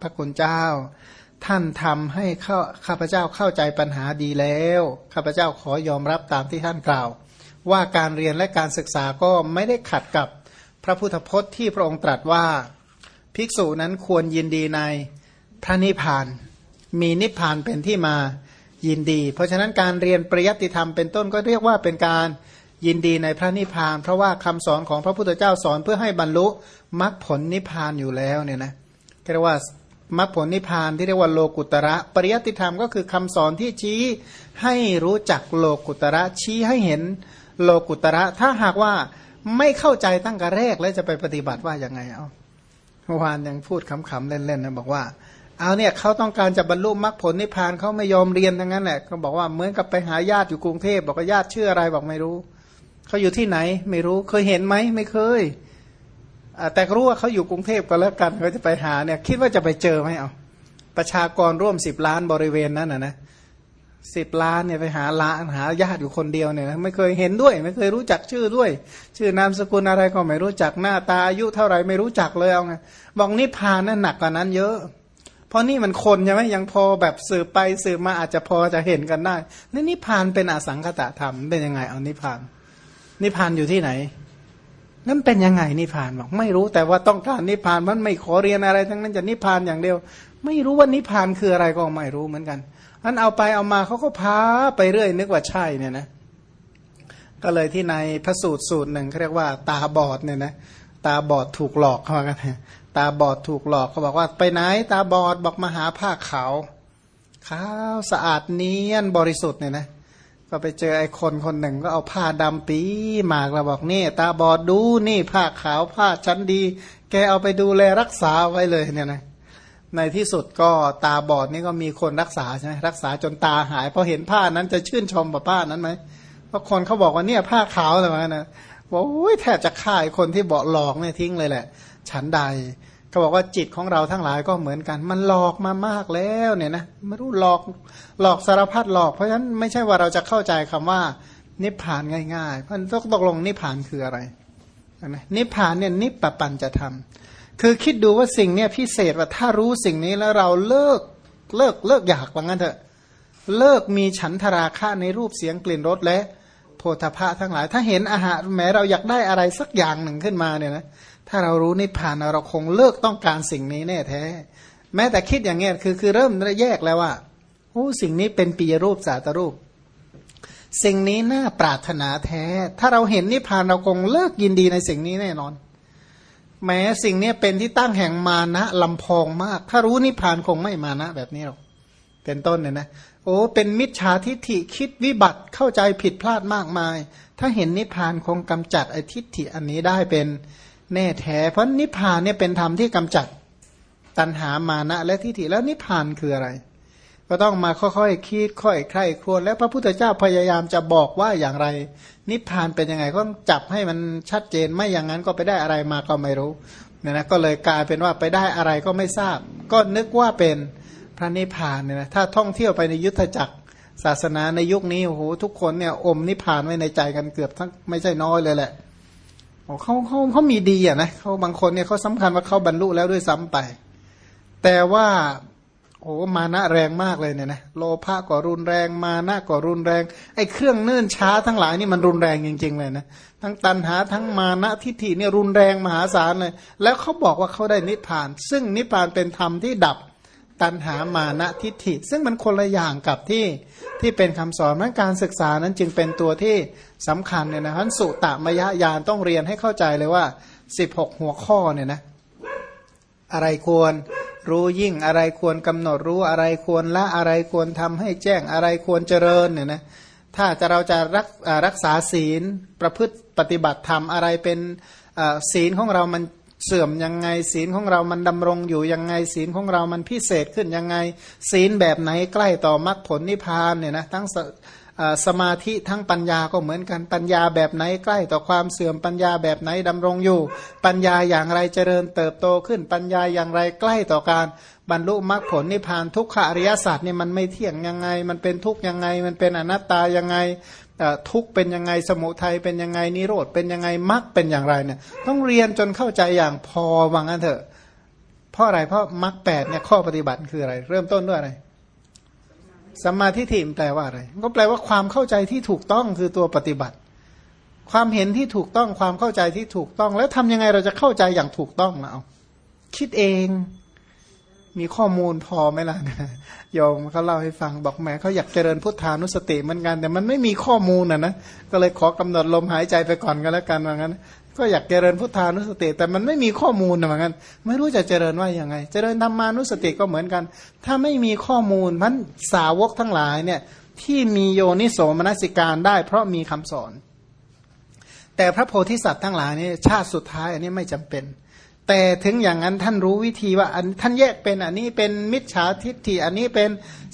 พระคุณเจ้า ท่านทำให้ข้าข้าพเจ้าเข้าใจปัญหาดีแล้ว ข้าพเจ้าขอยอมรับตามที่ท่านกล่าว ว่าการเรียนและการศึกษาก็ไม่ได้ขัดกับพระพุทธพจน์ที่พระองค์ตรัสว่า ภิกษุนั้นควรยินดีในพระนิพพาน มีนิพพานเป็นที่มายินดี เพราะฉะนั้นการเรียนปริยัติธรรมเป็นต้นก็เรียกว่าเป็นการยินดีในพระนิพพาน เพราะว่าคำสอนของพระพุทธเจ้าสอนเพื่อให้บรรลุมรรคผลนิพพานอยู่แล้วเนี่ยนะเรียกว่า มรรคผลนิพพานที่เรียกว่าโลกุตระ ปริยัติธรรมก็คือคำสอนที่ชี้ให้รู้จักโลกุตระชี้ให้เห็นโลกุตระ ถ้าหากว่าไม่เข้าใจตั้งแต่แรกแล้วจะไปปฏิบัติว่าอย่างไงเอาเมื่อวานยังพูดขำๆเล่นๆนะบอกว่าเอาเนี่ยเขาต้องการจะบรรลุมรรคผลนิพพานเขาไม่ยอมเรียนทั้งนั้นแหละก็บอกว่าเหมือนกับไปหาญาติอยู่กรุงเทพบอกว่าญาติชื่ออะไรบอกไม่รู้เขาอยู่ที่ไหน ไม่รู้เคยเห็นไหมไม่เคย แต่รู้ว่าเขาอยู่กรุงเทพก็แล้วกันเขาจะไปหาเนี่ยคิดว่าจะไปเจอไหมเอาประชากรร่วมสิบล้านบริเวณนั้นนะนะสิบล้านเนี่ยไปหาล้านหาญาติอยู่คนเดียวเนี่ยไม่เคยเห็นด้วย ไม่เคยรู้จักชื่อด้วย ชื่อนามสกุลอะไรก็ไม่รู้จักหน้าตาอายุเท่าไหร่ไม่รู้จักเลยเอาไงบอกนิพพานนั่นหนักกว่านั้นเยอะ เพราะนี่มันคนใช่ไหมยังพอแบบสืบไปสืบมาอาจจะพอจะเห็นกันได้นี่นิพพานเป็นอสังคตะธรรมเป็นยังไงเอานิพพาน นิพพานอยู่ที่ไหน นั่นเป็นยังไงนิพพานบอกไม่รู้แต่ว่าต้องการนิพพานมันไม่ขอเรียนอะไรทั้งนั้นจะนิพพานอย่างเดียว ไม่รู้ว่านิพพานคืออะไรก็ไม่รู้เหมือนกันอันเอาไปเอามาเขาก็พาไปเรื่อยนึกว่าใช่เนี่ยนะ ก็เลยที่ในพระสูตรสูตรหนึ่งเขาเรียกว่า ตาบอดเนี่ยนะตาบอดถูกหลอกเขากันตาบอดถูกหลอกเขาบอกว่าไปไหน ตาบอดบอกมาหาผ้าขาวขาวสะอาดเนียนบริสุทธิ์เนี่ยนะ ก็ไปเจอไอ้คนคนหนึ่งก็เอาผ้าดำปีหมากเราบอกนี่ ตาบอดดูนี่ผ้าขาวผ้าชั้นดี แกเอาไปดูแลรักษาไว้เลยเนี่ยนะในที่สุดก็ตาบอดนี่ก็มีคนรักษาใช่ไหมรักษาจนตาหายพอเห็นผ้านั้นจะชื่นชมกับผ้านั้นไหมเพราะคนเขาบอกว่าเนี่ยผ้าขาวอะไรมานะบอกโอ้ยแทบจะฆ่าคนที่เบอกหลอกเนี่ยทิ้งเลยแหละ ฉันใด เขาบอกว่าจิตของเราทั้งหลายก็เหมือนกัน มันหลอกมามากแล้วเนี่ยนะไม่รู้หลอกหลอกสารพัดหลอกเพราะฉะนั้นไม่ใช่ว่าเราจะเข้าใจคำว่า นิพพานง่ายๆ เพราะต้องตกลงนิพพานคืออะไรนะนิพพานเนี่ยนิปปันจะทำคือคิดดูว่าสิ่งเนี่ยพิเศษว่าถ้ารู้สิ่งนี้แล้วเราเลิกเลิกเลิกอยากว่างั้นเถอะ เลิกมีฉันทราคะในรูปเสียงกลิ่นรสและโพธพะทั้งหลาย ถ้าเห็นอาหารแม้เราอยากได้อะไรสักอย่างหนึ่งขึ้นมาเนี่ยนะ ถ้าเรารู้นิพพานเราคงเลิกต้องการสิ่งนี้แน่แท้ แม้แต่คิดอย่างเงี้ยคือคือเริ่มแยกแล้วว่าโอ้สิ่งนี้เป็นปีรูปสาตรูป สิ่งนี้น่าปรารถนาแท้ ถ้าเราเห็นนิพพานเราคงเลิกยินดีในสิ่งนี้แน่นอน แม้สิ่งนี้เป็นที่ตั้งแห่งมานะลำพองมาก ถ้ารู้นิพพานคงไม่มานะแบบนี้หรอกเป็นต้นเนี่ยนะโอ้เป็นมิจฉาทิฏฐิคิดวิบัติเข้าใจผิดพลาดมากมาย ถ้าเห็นนิพพานคงกำจัดไอทิฏฐิอันนี้ได้เป็น แน่แท้เพราะนิพพานเนี่ยเป็นธรรมที่กำจัดตัณหามานะและทิฏฐิแล้วนิพพานคืออะไร ก็ต้องมาค่อยๆคิดค่อยๆใคร่ครวญแล้วพระพุทธเจ้าพยายามจะบอกว่าอย่างไร นิพพานเป็นยังไงก็จับให้มันชัดเจนไม่อย่างนั้นก็ไปได้อะไรมาก็ไม่รู้เนี่ยนะก็เลยกลายเป็นว่าไปได้อะไรก็ไม่ทราบ ก็นึกว่าเป็นพระนิพพานเนี่ยนะถ้าท่องเที่ยวไปในยุทธจักรศาสนาในยุคนี้โอ้โหทุกคนเนี่ยอมนิพพานไว้ในใจกันเกือบทั้งไม่ใช่น้อยเลยแหละ เขาเขาเขามีดีอะนะเขาบางคนเนี่ยเขาสำคัญว่าเขาบรรลุแล้วด้วยซ้ำไป แต่ว่าโอ้มานะแรงมากเลยเนี่ยนะโลภะก็รุนแรง มานะก็รุนแรง ไอ้เครื่องเนื่นช้าทั้งหลายนี่มันรุนแรงจริง ๆ เลยนะทั้งตันหาทั้งมานะทิฏฐิเนี่ยรุนแรงมหาศาลเลย แล้วเขาบอกว่าเขาได้นิพพาน ซึ่งนิพพานเป็นธรรมที่ดับ ตันหามานะทิฏฐิ ซึ่งมันคนละอย่างกับที่ที่เป็นคำสอนนั้นการศึกษานั้นจึงเป็นตัวที่สำคัญเนี่ยนะท่านสุตมยญาณต้องเรียนให้เข้าใจเลยว่า 16 หัวข้อเนี่ยนะอะไรควรรู้ยิ่งอะไรควรกำหนดรู้อะไรควรละอะไรควรทำให้แจ้งอะไรควรเจริญเนี่ยนะถ้าจะเราจะรักรักษาศีลประพฤติปฏิบัติธรรมอะไรเป็นศีลของเรามัน เสื่อมยังไงศีลของเรามันดำรงอยู่ยังไงศีลของเรามันพิเศษขึ้นยังไง ศีลแบบไหนใกล้ต่อมรรคผลนิพพานเนี่ยนะทั้งสมาธิทั้งปัญญาก็เหมือนกันปัญญาแบบไหนใกล้ต่อความเสื่อมปัญญาแบบไหนดำรงอยู่ ปัญญาอย่างไรเจริญเติบโตขึ้นปัญญาอย่างไรใกล้ต่อการบรรลุมรรคผลนิพพานทุกขอริยศาสตร์เนี่ยมันไม่เที่ยงยังไง มันเป็นทุกยังไง มันเป็นอนัตตายังไง ทุกเป็นยังไงสมุทัยเป็นยังไงนิโรธเป็นยังไงมรรคเป็นอย่างไรเนี่ยต้องเรียนจนเข้าใจอย่างพอวังอันเถอะ เพราะอะไรเพราะมรรคแปดเนี่ยข้อปฏิบัติคืออะไร เริ่มต้นด้วยอะไรสัมมาทิฏฐิแปลว่าอะไร ก็แปลว่าความเข้าใจที่ถูกต้องคือตัวปฏิบัติ ความเห็นที่ถูกต้องความเข้าใจที่ถูกต้อง แล้วทำยังไงเราจะเข้าใจอย่างถูกต้องนะเอาคิดเอง มีข้อมูลพอไหมล่ะโยมเขาเล่าให้ฟังบอกแหมเขาอยากเจริญพุทธานุสติเหมือนกัน แต่มันไม่มีข้อมูลนะนะก็เลยขอกำหนดลมหายใจไปก่อนก็แล้วกันว่างั้น ก็อยากเจริญพุทธานุสติ แต่มันไม่มีข้อมูลเหมือนกัน ไม่รู้จะเจริญว่ายังไง เจริญธรรมานุสติก็เหมือนกัน ถ้าไม่มีข้อมูลมันสาวกทั้งหลายเนี่ยที่มีโยนิโสมนสิการได้ เพราะมีคำสอน แต่พระโพธิสัตว์ทั้งหลายนี่ชาติสุดท้ายอันนี้ไม่จำเป็น แต่ถึงอย่างนั้นท่านรู้วิธีว่าท่านแยกเป็นอันนี้เป็นมิจฉาทิฏฐิอันนี้เป็น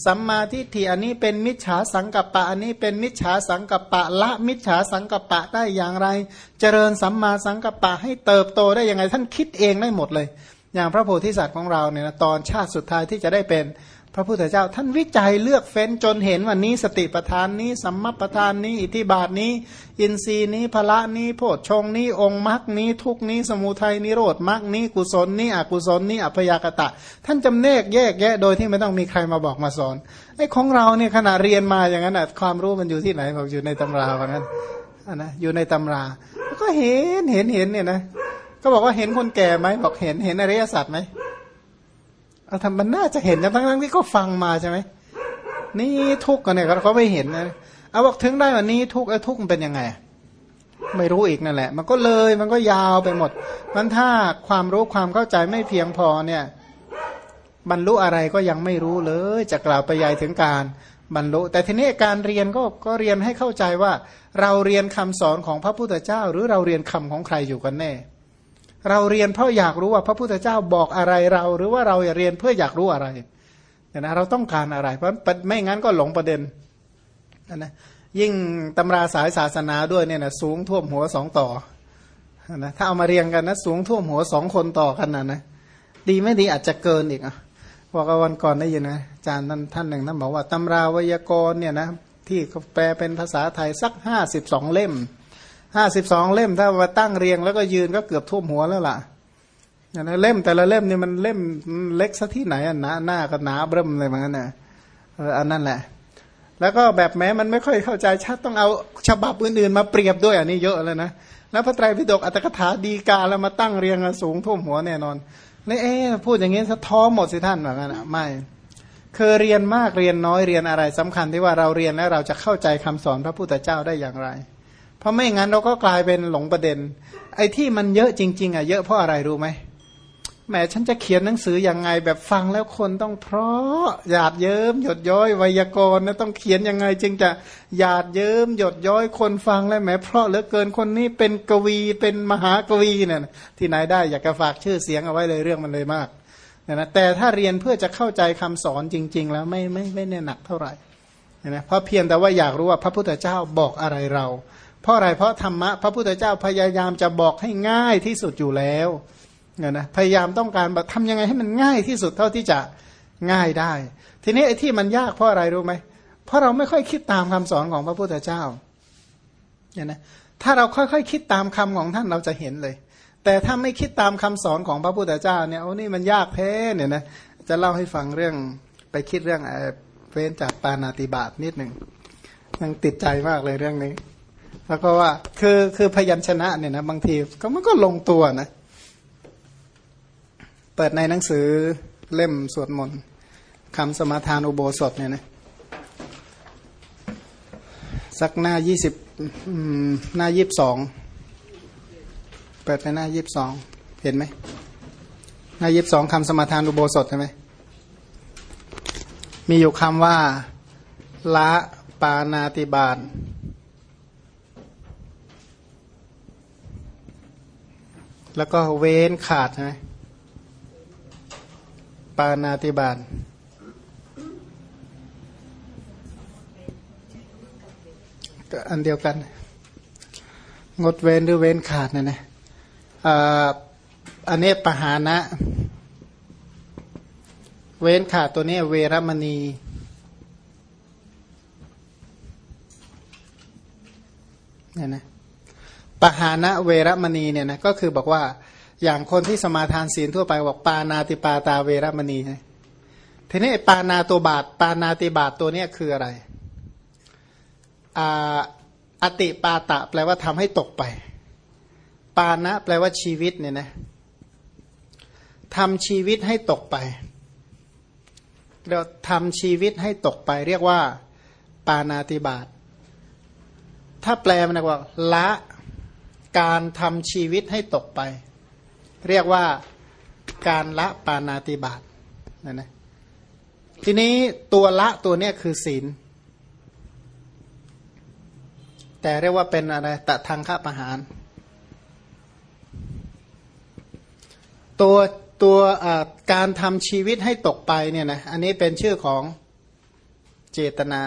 สัมมาทิฏฐิอันนี้เป็นมิจฉาสังกัปปะ อันนี้เป็นมิจฉาสังกัปปะ ละมิจฉาสังกัปปะได้อย่างไร เจริญสัมมาสังกัปปะให้เติบโตได้ยังไงท่านคิดเองได้หมดเลย อย่างพระโพธิสัตว์ของเราเนี่ยตอนชาติสุดท้ายที่จะได้เป็น พระพุทธเจ้าท่านวิจัยเลือกเฟ้นจนเห็นว่านี้สติปทานนี้ สัมมาปทานนี้ อิทิบาทนี้ อินทรีย์นี้พละนี้โพชฌงนี้องค์มรรคนี้ ทุกนี้ สมุทัยนิโรธมรรคนี้ กุศลนี้อกุศลนี้อัพยากตะ ท่านจำแนกแยกแยะโดยที่ไม่ต้องมีใครมาบอกมาสอนไอ้ของเราเนี่ยขนาดเรียนมาอย่างนั้นอะความรู้มันอยู่ที่ไหนบอกอยู่ในตำราว่างั้นนะอยู่ในตำรา ก็เห็นเห็นเห็นเนี่ยนะ ก็บอกว่าเห็นคนแก่ไหมบอกเห็นเห็นอริยสัจไหม เอาทำมันน่าจะเห็นนะทั้งทั้งที่ก็ฟังมาใช่ไหมนี่ทุกข์กันเนี่ยเขาไม่เห็นนะเอาบอกถึงได้วันนี้ทุกข์ไอ้ทุกข์มันเป็นยังไง ไม่รู้อีกนั่นแหละ มันก็เลยมันก็ยาวไปหมดมันถ้าความรู้ความเข้าใจไม่เพียงพอเนี่ย บรรลุอะไรก็ยังไม่รู้เลย จะกล่าวไปยายถึงการบรรลุ แต่ทีนี้การเรียนก็ก็เรียนให้เข้าใจว่า เราเรียนคำสอนของพระพุทธเจ้า หรือเราเรียนคำของใครอยู่กันแน่ เราเรียนเพราะอยากรู้ว่าพระพุทธเจ้าบอกอะไรเรา หรือว่าเราอยากเรียนเพื่ออยากรู้อะไรเนี่ยนะเราต้องการอะไร เพราะไม่งั้นก็หลงประเด็นนะยิ่งตำราสายศาสนาด้วยเนี่ยนะสูงท่วมหัวสองต่อนะถ้าเอามาเรียงกันนะสูงท่วมหัวสองคนต่อกันนะนะดีไม่ดีอาจจะเกินอีกอะบอกวันก่อนได้ยินนะอาจารย์ท่านท่านหนึ่งท่นบอกว่าตำราวยากรเนี่ยนะที่แปลเป็นภาษาไทยสักห้าสิบสองเล่ม ห้าสิบสองเล่มถ้ามาตั้งเรียงแล้วก็ยืนก็เกือบท่วมหัวแล้วล่ะอย่างนะเล่มแต่ละเล่มนี่มันเล่มเล็กซะที่ไหนอะหนาหน้าก็หนาเบิ่มเลยเหมือนกันนะอันนั้นแหละ แล้วก็แบบแม้มันไม่ค่อยเข้าใจชัดต้องเอาฉบับอื่นๆมาเปรียบด้วยอันนี้เยอะเลยนะแล้วพระไตรปิฎกอัตถกถาดีกาแล้วมาตั้งเรียงสูงท่วมหัวแน่นอนนี่เอ๊พูดอย่างนี้สะท้อหมดสิท่านเหมือนกันอะไม่เคยเรียนมากเรียนน้อยเรียนอะไรสำคัญที่ว่าเราเรียนแล้วเราจะเข้าใจคำสอนพระพุทธเจ้าได้อย่างไร เพราะไม่งั้นเราก็กลายเป็นหลงประเด็น ไอ้ที่มันเยอะจริง ๆอะเยอะเพราะอะไรรู้ไหมแหมฉันจะเขียนหนังสือยังไงแบบฟังแล้วคนต้องเพราะหยาดเยิ้มหยดย้อยไวยากรณ์นะต้องเขียนยังไง จึงจะหยาดเยิ้มหยดย้อยคนฟังแล้วแหมเพราะเหลือเกินคนนี้เป็นกวีเป็นมหากวีเนี่ยที่ไหนได้อยากจะฝากชื่อเสียงเอาไว้เลยเรื่องมันเลยมากนะนะแต่ถ้าเรียนเพื่อจะเข้าใจคำสอนจริง ๆ แล้วไม่ไม่ไม่แน่หนักเท่าไหร่นะเพราะเพียงแต่ว่าอยากรู้ว่าพระพุทธเจ้าบอกอะไรเรา เพราะอะไรเพราะธรรมะพระพุทธเจ้าพยายามจะบอกให้ง่ายที่สุดอยู่แล้วเนี่ยนะพยายามต้องการแบบทำยังไงให้มันง่ายที่สุดเท่าที่จะง่ายได้ ทีนี้ไอ้ที่มันยากเพราะอะไรรู้ไหมเพราะเราไม่ค่อยคิดตามคำสอนของพระพุทธเจ้าเนี่ยนะถ้าเราค่อยๆคคิดตามคำของท่านเราจะเห็นเลย แต่ถ้าไม่คิดตามคำสอนของพระพุทธเจ้าเนี่ยโอ้นี่มันยากแท้เนี่ยนะจะเล่าให้ฟังเรื่องไปคิดเรื่องเว้นจากปานาติบาตนิดหนึ่งยังติดใจมากเลยเรื่องนี้ แล้วก็ว่าคือคือพยัญชนะเนี่ยนะบางทีก็มันก็ลงตัวนะ เปิดในหนังสือเล่มสวดมนต์คำสมาทานอุโบสถเนี่ยนะสักหน้ายี่สิบหน้ายี่บสองเปิดในหน้ายี่บสองเห็นไหมหน้ายี่บสองคำสมาทานอุโบสถใช่ไหมมีอยู่คำว่า ละปานาติบาต แล้วก็เว้นขาดใช่ไหมปานาติบาตอันเดียวกัน งดเว้นหรือเว้นขาดนะนะอันนี้ปหานะ เว้นขาดตัวนี้เวรมณีเนี่ยนะ ปหานะเวรมณีเนี่ยนะก็คือบอกว่าอย่างคนที่สมาทานศีลทั่วไปบอกปานาติปาตาเวรมณีใช่ทีนี้ปานาตัวบาทปานาติบาทตัวเนี้ยคืออะไรอาอติปาตะ แปลว่าทำให้ตกไป ปานะแปลว่าชีวิตเนี่ยนะทำชีวิตให้ตกไปเราทำชีวิตให้ตกไป เรียกว่า ปานาติบาตถ้าแปลมันว่าละ การทำชีวิตให้ตกไป เรียกว่าการละปานาติบาตนะนะทีนี้ตัวละตัวเนี้ยคือศีล แต่เรียกว่าเป็นอะไรตะทางข้าประหาร ตัวตัวการทำชีวิตให้ตกไปเนี่ยนะอันนี้เป็นชื่อของเจตนา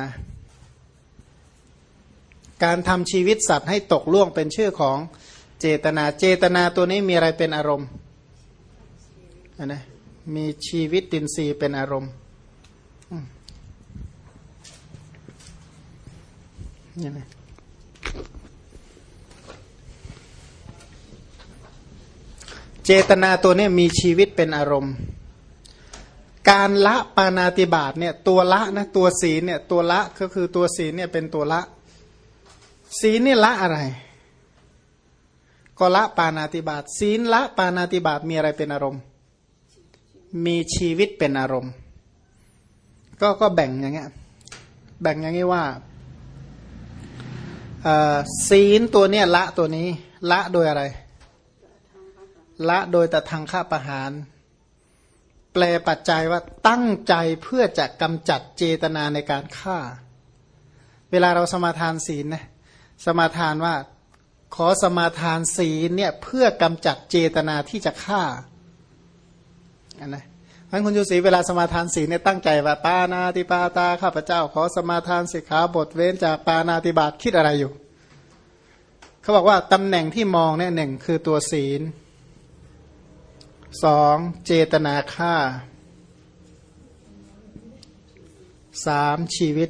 การทำชีวิตสัตว์ให้ตกล่วงเป็นชื่อของเจตนา เจตนาตัวนี้มีอะไรเป็นอารมณ์นะมีชีวิตตินทรีย์เป็นอารมณ์นี่นะเจตนาตัวนี้มีชีวิตเป็นอารมณ์ การละปานาติบาตเนี่ยตัวละนะตัวศีลเนี่ยตัวละก็คือตัวศีลเนี่ยเป็นตัวละ ศีลนี่ละอะไร ก็ละปานาติบาตศีลละปานาติบาตมีอะไรเป็นอารมณ์ มีชีวิตเป็นอารมณ์ ก็ก็แบ่งอย่างเงี้ยแบ่งอย่างนี้ว่าศีลตัวเนี้ยละตัวนี้ ละโดยอะไร ละโดยแต่ทางฆ่าประหาร แปลปัจจัยว่าตั้งใจเพื่อจะกำจัดเจตนาในการฆ่า เวลาเราสมาทานศีลนะ สมาทานว่าขอสมาทานศีลเนี่ยเพื่อกำจัดเจตนาที่จะฆ่าอันนะพันคุณยูสีเวลาสมาทานศีลเนี่ยตั้งใจว่าปานาติปาตาข้าพเจ้า ขอสมาทานสิกขาบทเว้นจากปานาติบาตคิดอะไรอยู่ เขาบอกว่าตำแหน่งที่มองเนี่ยหนึ่งคือตัวศีลสองเจตนาฆ่าสามชีวิต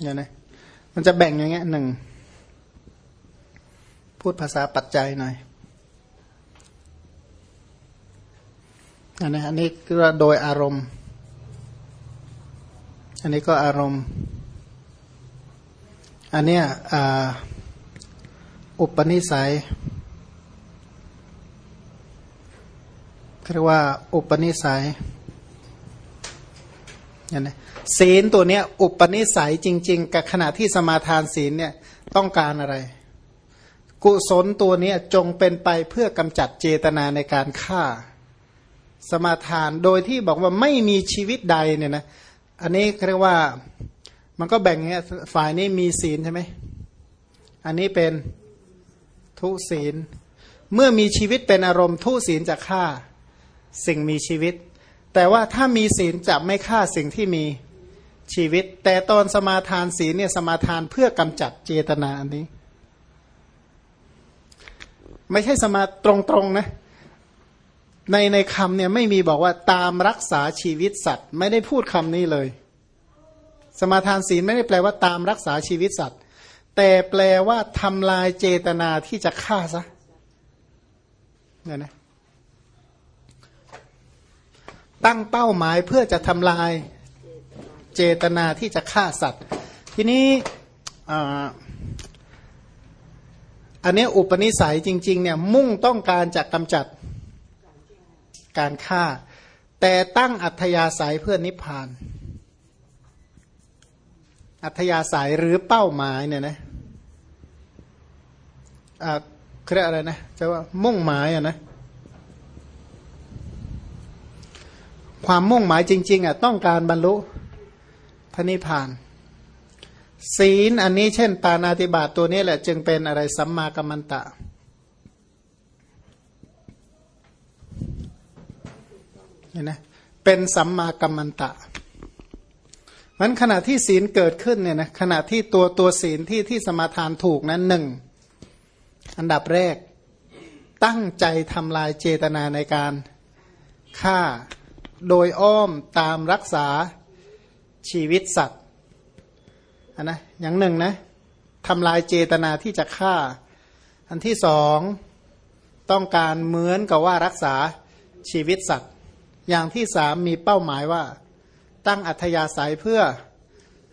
เนี่ยนะ มันจะแบ่งอย่างเงี้ยหนึ่ง พูดภาษาปัจจัยหน่อยอันนี้อันนี้คือโดยอารมณ์ อันนี้ก็อารมณ์ อันเนี้ยอุปนิสัยเรียกว่าอุปนิสัย นะศีลตัวเนี้ยอุปนิสัยจริง ๆ กับขณะที่สมาทานศีลเนี่ยต้องการอะไร กุศลตัวเนี้ยจงเป็นไปเพื่อกำจัดเจตนาในการฆ่า สมาทานโดยที่บอกว่าไม่มีชีวิตใดเนี่ยนะอันนี้เรียกว่ามันก็แบ่งเงี้ยฝ่ายนี้มีศีลใช่ไหมอันนี้เป็นทุศีล เมื่อมีชีวิตเป็นอารมณ์ทุศีลจะฆ่า สิ่งมีชีวิต แต่ว่าถ้ามีศีลจะไม่ฆ่าสิ่งที่มีชีวิต แต่ตอนสมาทานศีลเนี่ยสมาทานเพื่อกำจัดเจตนาอันนี้ ไม่ใช่สมาตรงๆนะในในคำเนี่ยไม่มีบอกว่าตามรักษาชีวิตสัตว์ ไม่ได้พูดคำนี้เลย สมาทานศีลไม่ได้แปลว่าตามรักษาชีวิตสัตว์ แต่แปลว่าทำลายเจตนาที่จะฆ่าซะเนี่ยนะ ตั้งเป้าหมายเพื่อจะทำลายเจตนาที่จะฆ่าสัตว์ ทีนี้อันนี้อุปนิสัยจริงๆเนี่ยมุ่งต้องการจะกำจัดการฆ่า แต่ตั้งอัธยาศัยเพื่อนิพพาน อัธยาศัยหรือเป้าหมายเนี่ยนะอ่าเรียกอะไรนะจะว่ามุ่งหมายอะนะ ความมุ่งหมายจริงๆอะต้องการบรรลุพระนิพพาน ศีลอันนี้เช่น ปานาติบาตตัวนี้แหละจึงเป็นอะไรสัมมากัมมันตะ เห็นไหมเป็นสัมมากัมมันตะมันขณะที่ศีลเกิดขึ้นเนี่ยนะขณะที่ตัวตัวศีลที่ที่สมาทานถูกนั้นหนึ่งอันดับแรกตั้งใจทำลายเจตนาในการฆ่า โดยอ้อมตามรักษาชีวิตสัตว์นนะอย่างหนึ่งนะทำลายเจตนาที่จะฆ่า อันที่สองต้องการเหมือนกับว่ารักษาชีวิตสัตว์ อย่างที่สามมีเป้าหมายว่า ตั้งอัธยาศัยเพื่อ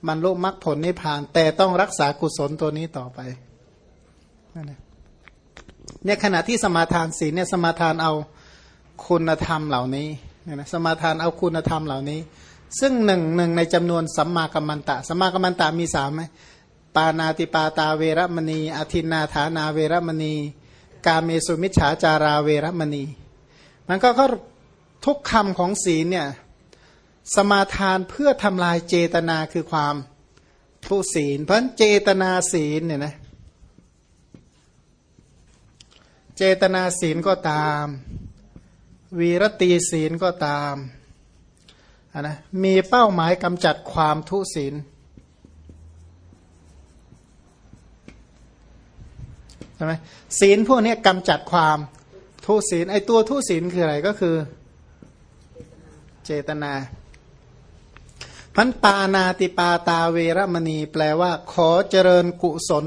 บรรลุมรรคผลนิพพาน แต่ต้องรักษากุศลตัวนี้ต่อไปเนี่ยขณะที่สมาทานศีลเนี่ยสมาทานเอาคุณธรรมเหล่านี้ เนี่ยนะสมาทานเอาคุณธรรมเหล่านี้ ซึ่งหนึ่งหนึ่งในจำนวนสัมมากัมมันตะสัมมากัมมันตะมีสามไหมปานาติปาตาเวรมณีอธินนาฐานาเวรมณี กาเมสุมิชฉาจาราเวรมณี มันก็เขาทุกคำของศีลเนี่ยสมาทานเพื่อทำลายเจตนาคือความทุศีล เพราะเจตนาศีลเนี่ยนะเจตนาศีลก็ตาม วีรตีศีลก็ตามนะมีเป้าหมายกำจัดความทุศีลใช่ไหมศีลพวกนี้กำจัดความทุศีลไอตัวทุศีลคืออะไรก็คือเจตนาพันปานาติปาตาเวรมณีแปลว่า ขอเจริญกุศล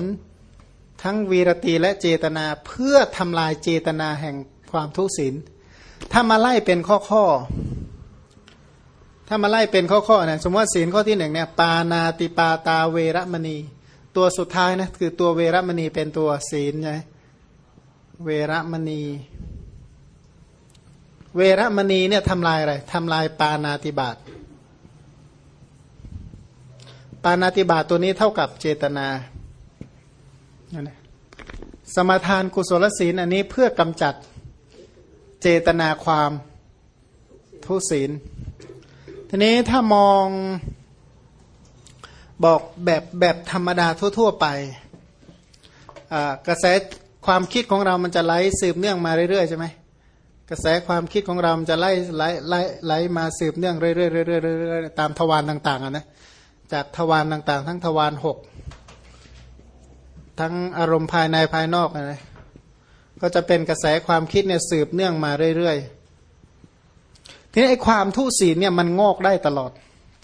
ทั้งวีรตีและเจตนาเพื่อทำลายเจตนาแห่งความทุศีล ถ้ามาไล่เป็นข้อข้อ ถ้ามาไล่เป็นข้อข้อนี่ยสมมติว่าศีลข้อที่หนึ่งเนี่ยปานาติปาตาเวรมณี ตัวสุดท้ายนะคือตัวเวรมณีเป็นตัวศีลไงเวรมณี เวรมณีเนี่ยทำลายอะไรทำลายปานาติบาตปานาติบาตตัวนี้เท่ากับเจตนา สมาทานกุศลศีลอันนี้เพื่อกำจัด เจตนาความทุศีล ทีนี้ถ้ามองบอกแบบแบบธรรมดาทั่ว ๆ ไป กระแสความคิดของเรามันจะไหลสืบเนื่องมาเรื่อยๆใช่ไหมกระแสความคิดของเรามันจะไล่ไล่ไล่ไล่มาสืบเนื่องเรื่อยๆตามทวารต่างๆนะจากทวารต่างๆ ทั้งทวารหกทั้งอารมณ์ภายในภายนอกนะ ก็จะเป็นกระแสความคิดเนี่ยสืบเนื่องมาเรื่อยๆ ทีนี้ไอ้ความทุศีลเนี่ยมันงอกได้ตลอด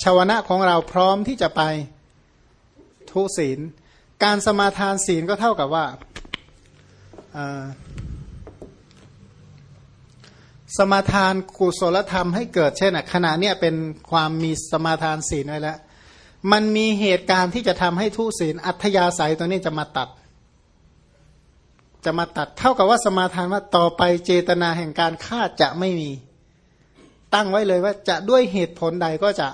ชาวนะของเราพร้อมที่จะไปทุศีล การสมาทานศีลก็เท่ากับว่าสมาทานกุศลธรรมให้เกิดเช่นขณะเนี้ยเป็นความมีสมาทานศีลไว้แล้ว มันมีเหตุการณ์ที่จะทำให้ทุศีลอัธยาศัยตัวนี้จะมาตัด จะมาตัดเท่ากับว่าสมาทานว่าต่อไปเจตนาแห่งการฆ่าจะไม่มี ตั้งไว้เลยว่าจะด้วยเหตุผลใดก็จะ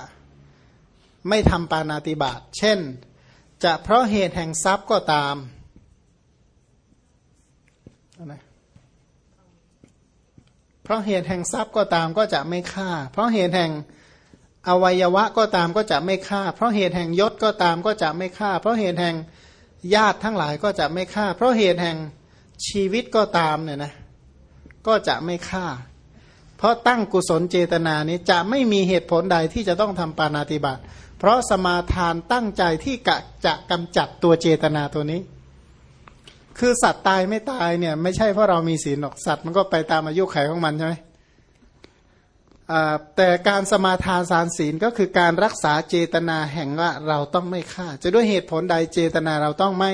ไม่ทำปานาติบาตเช่น จะเพราะเหตุแห่งทรัพย์ก็ตามนะเพราะเหตุแห่งทรัพย์ก็ตามก็จะไม่ฆ่า เพราะเหตุแห่งอวัยวะก็ตามก็จะไม่ฆ่า เพราะเหตุแห่งยศก็ตามก็จะไม่ฆ่า เพราะเหตุแห่งญาติทั้งหลายก็จะไม่ฆ่า เพราะเหตุแห่ง ชีวิตก็ตามเนี่ยนะก็จะไม่ฆ่า เพราะตั้งกุศลเจตนานี้จะไม่มีเหตุผลใดที่จะต้องทำปานาติบาตเพราะสมาทานตั้งใจที่กะจะกำจัดตัวเจตนาตัวนี้ คือสัตว์ตายไม่ตายเนี่ย ไม่ใช่เพราะเรามีศีลหรอกสัตว์มันก็ไปตามอายุไขของมันใช่ไหมแต่การสมาทานสารศีลก็คือการรักษาเจตนาแห่งว่าเราต้องไม่ฆ่า จะด้วยเหตุผลใดเจตนาเราต้องไม่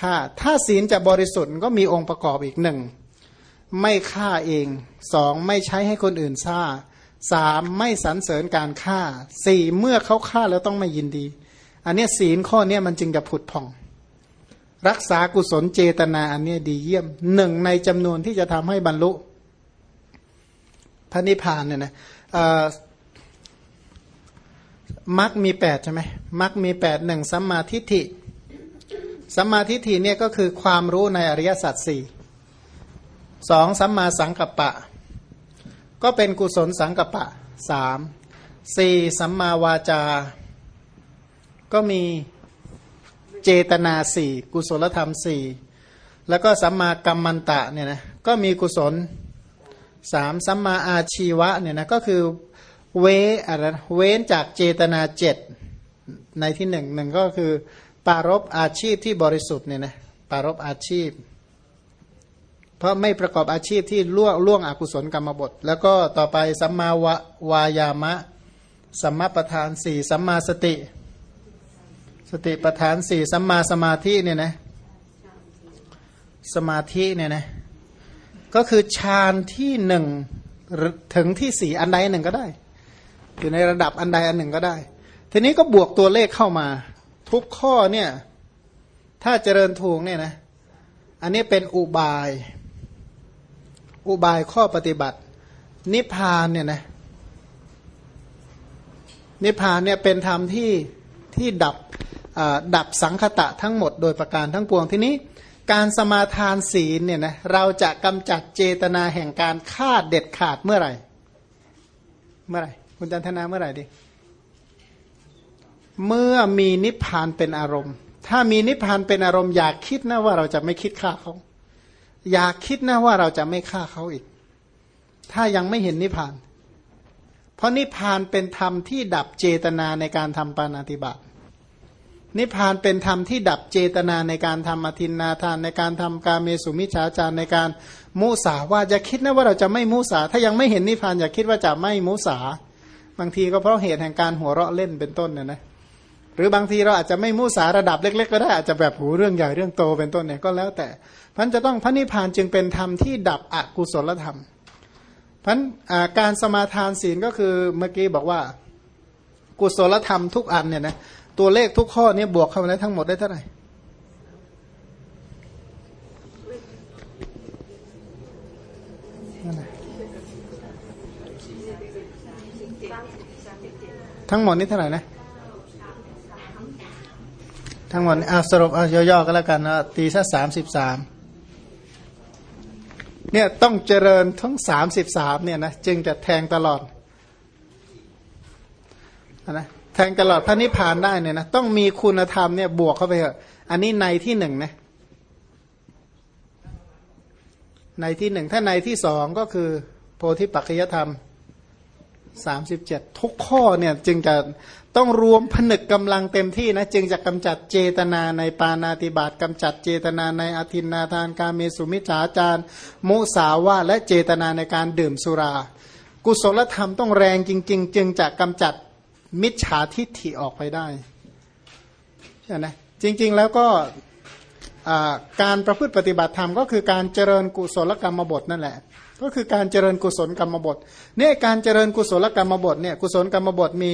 ฆ่า ถ้าศีลจะบริสุทธิ์ก็มีองค์ประกอบอีกหนึ่งไม่ฆ่าเองสองไม่ใช้ให้คนอื่นฆ่าสามไม่สรรเสริญการฆ่าสี่เมื่อเขาฆ่าแล้วต้องไม่ยินดี อันนี้ศีลข้อนี้มันจึงจะผุดผ่อง รักษากุศลเจตนาอันนี้ดีเยี่ยมหนึ่งในจำนวนที่จะทำให้บรรลุพระนิพพานเนี่ยนะมักมีแปดใช่ไหมมักมีแปดหนึ่งสัมมาทิฏฐิ สัมมาทิฏฐิเนี่ยก็คือความรู้ในอริยสัจสี่สองสัมมาสังกัปปะ ก็เป็นกุศลสังกัปปะสามสี่สัมมาวาจา ก็มีเจตนาสี่กุศลธรรมสี่แล้วก็สัมมากัมมันตะเนี่ยนะก็มีกุศลสามสัมมาอาชีวะเนี่ยนะก็คือเวอะไรเว้นจากเจตนาเจ็ดในที่หนึ่งหนึ่งก็คือ ปารบอาชีพที่บริสุทธิ์เนี่ยนะปารบอาชีพ เพราะไม่ประกอบอาชีพที่ล่วงล่วงอกุศลกรรมบท แล้วก็ต่อไปสัมมาววายามะสัมมาประธานสี่สัมมาสติ สติประธานสี่สัมมาสมาธิเนี่ยนะสมาธิเนี่ยนะก็คือฌานที่หนึ่งถึงที่สี่อันใดหนึ่งก็ได้ อยู่ในระดับอันใดอันหนึ่งก็ได้ ทีนี้ก็บวกตัวเลขเข้ามา ทุกข้อเนี่ยถ้าเจริญถูกเนี่ยนะอันนี้เป็นอุบาย อุบายข้อปฏิบัติ นิพพานเนี่ยนะนิพพานเนี่ยเป็นธรรมที่ที่ดับดับสังคตะทั้งหมดโดยประการทั้งปวงที่นี้ การสมาทานศีลเนี่ยนะเราจะกำจัดเจตนาแห่งการฆ่าเด็ดขาดเมื่อไหร่ เมื่อไหร่ คุณจันทนาเมื่อไหร่ดิ เมื่อมีนิพพานเป็นอารมณ์ ถ้ามีนิพพานเป็นอารมณ์ อยากคิดนะว่าเราจะไม่คิดฆ่าเขา อยากคิดนะว่าเราจะไม่ฆ่าเขาอีก ถ้ายังไม่เห็นนิพพาน เพราะนิพพานเป็นธรรมที่ดับเจตนาในการทำปานาติบาตนิพพานเป็นธรรมที่ดับเจตนาในการทำอธินนาทานในการทำการเมสุมิชาจารในการมุสาว่าจะคิดนะว่าเราจะไม่มุสา ถ้ายังไม่เห็นนิพพานอย่าคิดว่าจะไม่มุสา บางทีก็เพราะเหตุแห่งการหัวเราะเล่นเป็นต้นเนี่ยนะ หรือบางทีเราอาจจะไม่มุสาระดับเล็ก ๆ ก็ได้อาจจะแบบหูเรื่องใหญ่เรื่องโตเป็นต้นเนี่ยก็แล้วแต่พันจะต้องพระนิพพานจึงเป็นธรรมที่ดับอกุศลธรรมพันการสมาทานศีลก็คือเมื่อกี้บอกว่า กุศลธรรมทุกอันเนี่ยนะตัวเลขทุกข้อนี้บวกเข้ามาแล้วทั้งหมดได้เท่าไหร่ทั้งหมดนี้เท่าไหร่นะ ทั้งหมดเอาสรุปเอาย่อๆก็แล้วกันนะตีซะสามสิบสามเนี่ยต้องเจริญทั้งสามสิบสามเนี่ยนะจึงจะแทงตลอดนะแทงตลอดพระนิพพานได้เนี่ยนะต้องมีคุณธรรมเนี่ยบวกเข้าไปเถอะอันนี้ในที่หนึ่งนะในที่หนึ่งถ้าในที่สองก็คือ โพธิปัจจยธรรมสามสิบเจ็ดทุกข้อเนี่ยจึงจะ ต้องรวมผนึกกำลังเต็มที่นะจึงจะกำจัดเจตนาในปานาติบาตกำจัดเจตนาในอธินนาทานการเมสุมิจฉาจารมุสาวาและเจตนาในการดื่มสุรา กุศลธรรมต้องแรงจริง ๆ จึงจะกำจัดมิจฉาทิฏฐิออกไปได้ใช่ไหมจริง ๆแล้วก็การประพฤติปฏิบัติธรรมก็คือการเจริญกุศลกรรมบทนั่นแหละ ก็คือการเจริญกุศลกรรมบทเนี่ยการเจริญกุศลกรรมบทเนี่ยกุศลกรรมบทมี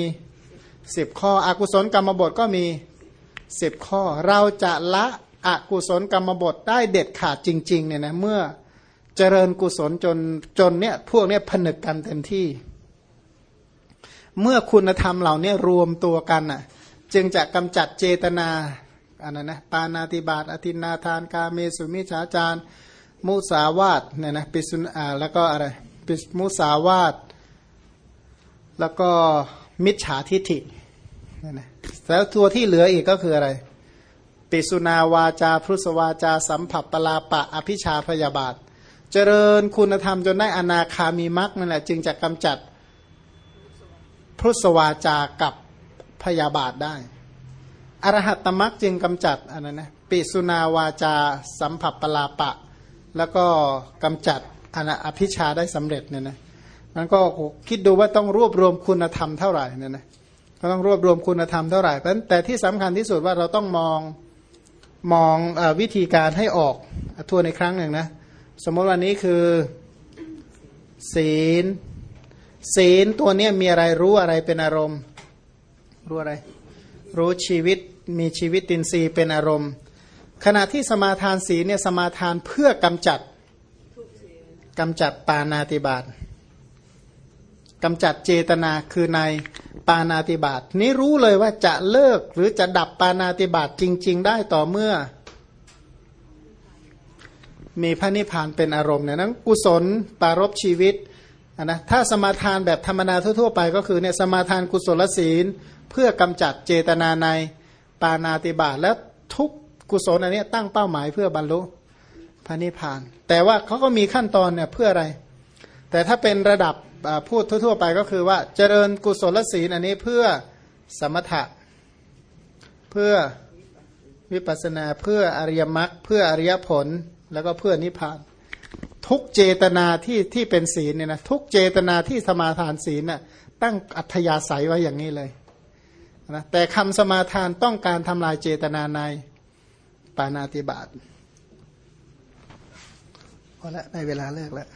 สิบข้อ อกุศลกรรมบทก็มีสิบข้อ เราจะละอกุศลกรรมบทได้เด็ดขาดจริงๆเนี่ยนะเมื่อเจริญกุศลจนจนเนี่ยพวกเนี้ยผนึกกันเต็มที่ เมื่อคุณธรรมเหล่านี้รวมตัวกันน่ะ จึงจะกำจัดเจตนาอันนั้นนะปานาติบาตอธินาทานกาเมสุมิชาจารมุสาวาตเนี่ยนะปิสุนอ่าแล้วก็อะไรปิมุสาวาตแล้วก็ มิจฉาทิฐินะแล้วตัวที่เหลืออีกก็คืออะไรปิสุนาวาจาพุสวาจา สัมผัสปลาปะ อภิชาพยาบาท เจริญคุณธรรมจนได้อนาคามีมรรคนั่นแหละจึงจะกำจัดพุทสวาจากับพยาบาทได้อรหัตตมักจึงกำจัดอันนั้นนะปิสุนาวาจา สัมผัสปลาปะ แล้วก็กำจัดอนาอภิชาได้สำเร็จเนี่ยนะ มันก็คิดดูว่าต้องรวบรวมคุณธรรมเท่าไหร่เนี่ยนะก็ต้องรวบรวมคุณธรรมเท่าไหร่เพราะแต่ที่สำคัญที่สุดว่าเราต้องมองมองอวิธีการให้ออกทัวในครั้งหนึ่งนะสมมติวันนี้คือศีล ศีลตัวเนี้ยมีอะไรรู้อะไรเป็นอารมณ์ รู้อะไร รู้ชีวิตมีชีวิตตินทรีย์เป็นอารมณ์ ขณะที่สมาทานศีลเนี่ยสมาทานเพื่อกำจัดกำจัดปานาติบาต กำจัดเจตนาคือในปานาติบาตนี้รู้เลยว่าจะเลิกหรือจะดับปานาติบาตจริง ๆ ได้ต่อเมื่อ มีพระนิพพานเป็นอารมณ์เนี่ยนั้นกุศลปารบชีวิตนะถ้าสมาทานแบบธรรมนาทั่วๆไปก็คือเนี่ยสมาทานกุศลศีล เพื่อกำจัดเจตนาในปานาติบาตและทุกกุศลอันนี้ตั้งเป้าหมายเพื่อบรรลุพระนิพพาน แต่ว่าเขาก็มีขั้นตอนเนี่ยเพื่ออะไร แต่ถ้าเป็นระดับ พูดทั่ว ๆ ไปก็คือว่าเจริญกุศลศีลอันนี้เพื่อสมถะ เพื่อวิปัสนาเพื่ออริยมรรคเพื่ออริยผลแล้วก็เพื่อนิพพาน ทุกเจตนาที่ที่เป็นศีลเนี่ยนะทุกเจตนาที่สมาทานศีลน่ะตั้งอัธยาศัยไว้อย่างนี้เลยนะแต่คำสมาทานต้องการทำลายเจตนาในปานาติบาตพอละในเวลาเลิกแล้ว